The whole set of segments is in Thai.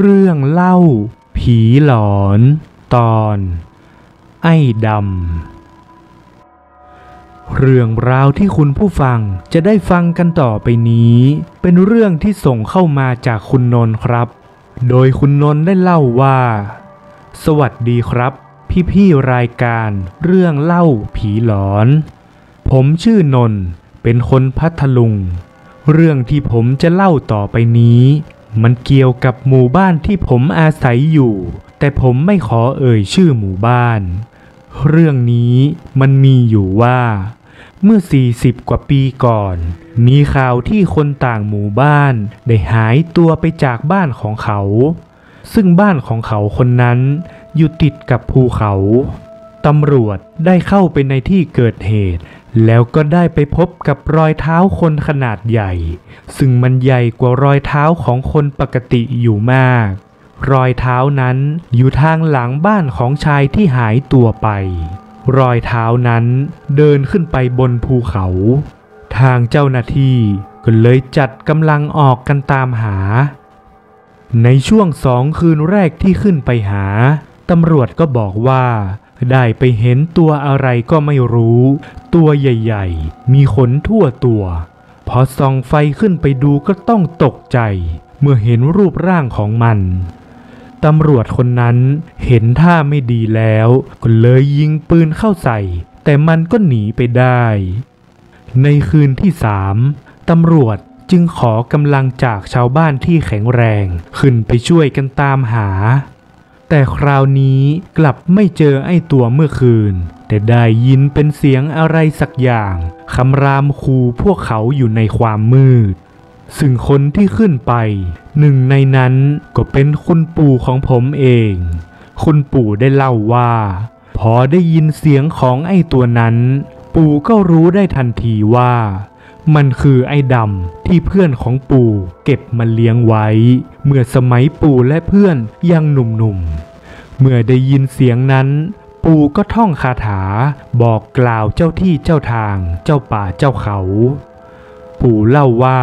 เรื่องเล่า ผีหลอน ตอน ไอ้ดำ เรื่องราวที่คุณผู้ฟังจะได้ฟังกันต่อไปนี้ เป็นเรื่องที่ส่งเข้ามาจากคุณนนท์ครับ โดยคุณนนท์ได้เล่าว่า สวัสดีครับ พี่ๆรายการเรื่องเล่าผีหลอน ผมชื่อนนท์เป็นคนพัทลุง เรื่องที่ผมจะเล่าต่อไปนี้ มันเกี่ยวกับหมู่บ้านที่ผมอาศัยอยู่ แต่ผมไม่ขอเอ่ยชื่อหมู่บ้าน เรื่องนี้มันมีอยู่ว่า เมื่อ 40 กว่าปีก่อน มีข่าวที่คนต่างหมู่บ้านได้หายตัวไปจากบ้านของเขา ซึ่งบ้านของเขาคนนั้นอยู่ติดกับภูเขา ตำรวจได้เข้าไปในที่เกิดเหตุ แล้วก็ได้ไปพบกับรอยเท้าคนขนาดใหญ่ ซึ่งมันใหญ่กว่ารอยเท้าของคนปกติอยู่มาก รอยเท้านั้นอยู่ทางหลังบ้านของชายที่หายตัวไป รอยเท้านั้นเดินขึ้นไปบนภูเขา ทางเจ้าหน้าที่ก็เลยจัดกำลังออกกันตามหา ในช่วงสองคืนแรกที่ขึ้นไปหาตำรวจก็บอกว่า ได้ไปเห็นตัวอะไรก็ไม่รู้ ตัวใหญ่ๆ มีขนทั่วตัว พอส่องไฟขึ้นไปดูก็ต้องตกใจ เมื่อเห็นรูปร่างของมันตำรวจคนนั้นเห็นท่าไม่ดีแล้วก็เลยยิงปืนเข้าใส่ แต่มันก็หนีไปได้ ในคืนที่สามตำรวจจึงขอกำลังจากชาวบ้านที่แข็งแรง ขึ้นไปช่วยกันตามหา แต่คราวนี้กลับไม่เจอไอ้ตัวเมื่อคืน แต่ได้ยินเป็นเสียงอะไรสักอย่างคำรามคูพวกเขาอยู่ในความมืด ซึ่งคนที่ขึ้นไป หนึ่งในนั้นก็เป็นคุณปู่ของผมเอง คุณปู่ได้เล่าว่า พอได้ยินเสียงของไอ้ตัวนั้น ปู่ก็รู้ได้ทันทีว่า มันคือไอ้ดำที่เพื่อนของปู่เก็บมาเลี้ยงไว้ เมื่อสมัยปู่และเพื่อนยังหนุ่มๆ เมื่อได้ยินเสียงนั้น ปู่ก็ท่องคาถาบอกกล่าวเจ้าที่เจ้าทาง เจ้าป่าเจ้าเขา ปู่เล่าว่า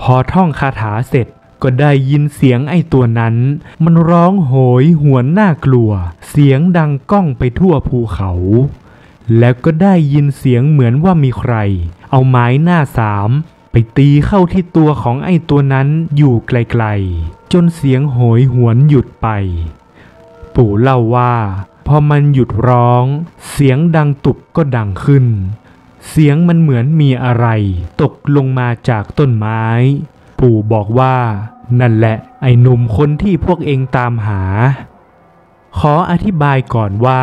พอท่องคาถาเสร็จก็ได้ยินเสียงไอ้ตัวนั้น มันร้องโหยหวนน่ากลัว เสียงดังก้องไปทั่วภูเขา แล้วก็ได้ยินเสียงเหมือนว่ามีใคร เอาไม้หน้าสามไปตีเข้าที่ตัวของไอ้ตัวนั้นอยู่ไกลๆ จนเสียงโหยหวนหยุดไป ปู่เล่าว่าพอมันหยุดร้อง เสียงดังตุบก็ดังขึ้น เสียงมันเหมือนมีอะไร ตกลงมาจากต้นไม้ ปู่บอกว่า นั่นแหละไอ้หนุ่มคนที่พวกเองตามหา ขออธิบายก่อนว่า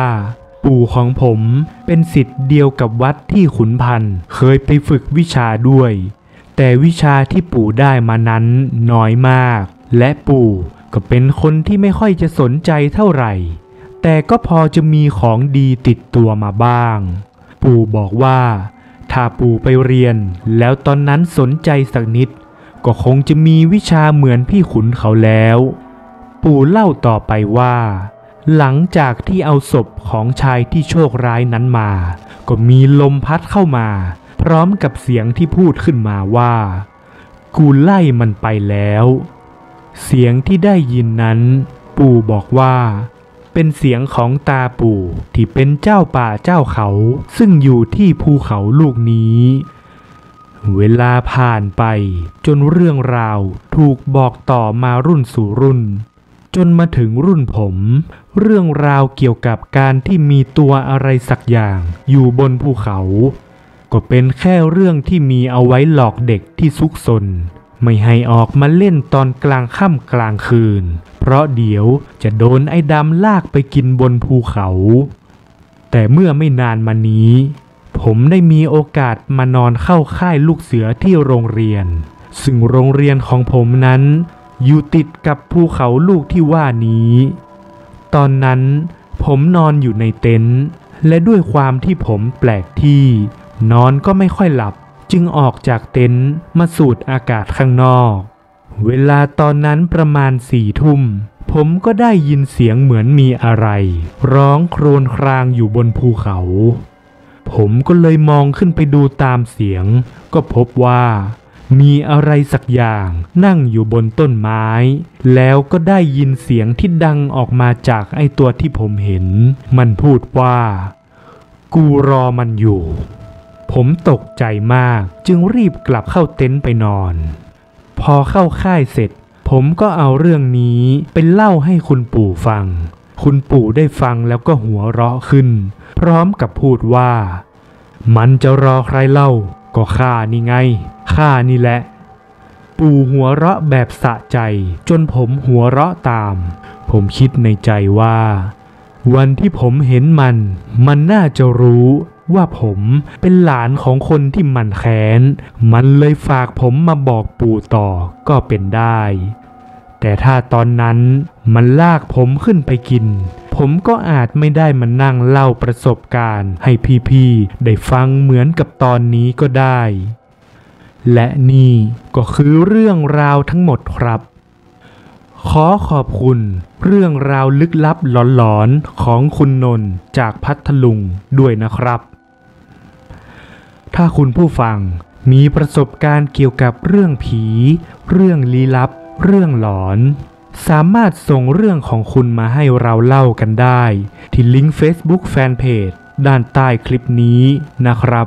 ปู่ของผมเป็นสิทธิ์เดียวกับวัดที่ขุนพันธ์เคยไปฝึกวิชาด้วย แต่วิชาที่ปู่ได้มานั้นน้อยมาก และปู่ก็เป็นคนที่ไม่ค่อยจะสนใจเท่าไหร่ แต่ก็พอจะมีของดีติดตัวมาบ้าง ปู่บอกว่า ถ้าปู่ไปเรียนแล้วตอนนั้นสนใจสักนิด ก็คงจะมีวิชาเหมือนพี่ขุนเขาแล้ว ปู่เล่าต่อไปว่า หลังจากที่เอาศพของชายที่โชคร้ายนั้นมา ก็มีลมพัดเข้ามา พร้อมกับเสียงที่พูดขึ้นมาว่า กูไล่มันไปแล้ว เสียงที่ได้ยินนั้น ปู่บอกว่า เป็นเสียงของตาปู่ที่เป็นเจ้าป่าเจ้าเขา ซึ่งอยู่ที่ภูเขาลูกนี้ เวลาผ่านไปจนเรื่องราวถูกบอกต่อมารุ่นสู่รุ่น จนมาถึงรุ่นผม เรื่องราวเกี่ยวกับการที่มีตัวอะไรสักอย่าง อยู่บนภูเขา ก็เป็นแค่เรื่องที่มีเอาไว้หลอกเด็กที่ซุกซนไม่ให้ออกมาเล่นตอนกลางค่ำกลางคืน เพราะเดี๋ยวจะโดนไอ้ดำลากไปกินบนภูเขา แต่เมื่อไม่นานมานี้ ผมได้มีโอกาสมานอนเข้าค่ายลูกเสือที่โรงเรียน ซึ่งโรงเรียนของผมนั้น อยู่ติดกับภูเขาลูกที่ว่านี้ ตอนนั้นผมนอนอยู่ในเต็นท์และด้วยความที่ผมแปลกที่ นอนก็ไม่ค่อยหลับจึงออกจากเต็นท์มาสูดอากาศข้างนอก เวลาตอนนั้นประมาณสี่ทุ่ม ผมก็ได้ยินเสียงเหมือนมีอะไร ร้องโครวญครางอยู่บนภูเขา ผมก็เลยมองขึ้นไปดูตามเสียง ก็พบว่า มีอะไรสักอย่างนั่งอยู่บนต้นไม้ แล้วก็ได้ยินเสียงที่ดังออกมาจากไอตัวที่ผมเห็น มันพูดว่า กูรอมันอยู่ ผมตกใจมากจึงรีบกลับเข้าเต็นท์ไปนอน พอเข้าค่ายเสร็จ ผมก็เอาเรื่องนี้ไปเล่าให้คุณปู่ฟัง คุณปู่ได้ฟังแล้วก็หัวเราะขึ้น พร้อมกับพูดว่า มันจะรอใครเล่า ก็ข้านี่ไง ข้านี่แหละ ปู่หัวเราะแบบสะใจ จนผมหัวเราะตาม ผมคิดในใจว่า วันที่ผมเห็นมัน มันน่าจะรู้ว่าผมเป็นหลานของคนที่มันแค้น มันเลยฝากผมมาบอกปู่ต่อก็เป็นได้ แต่ถ้าตอนนั้นมันลากผมขึ้นไปกิน ผมก็อาจไม่ได้มานั่งเล่าประสบการณ์ ให้พี่ๆได้ฟังเหมือนกับตอนนี้ก็ได้ และนี่ก็คือเรื่องราวทั้งหมดครับ ขอขอบคุณ เรื่องราวลึกลับหลอนๆของคุณนนท์จากพัทลุงด้วยนะครับ ถ้าคุณผู้ฟังมีประสบการณ์เกี่ยวกับเรื่องผี เรื่องลี้ลับ เรื่องหลอน สามารถส่งเรื่องของคุณมาให้เราเล่ากันได้ ที่ลิงก์ Facebook Fanpage ด้านใต้คลิปนี้นะครับ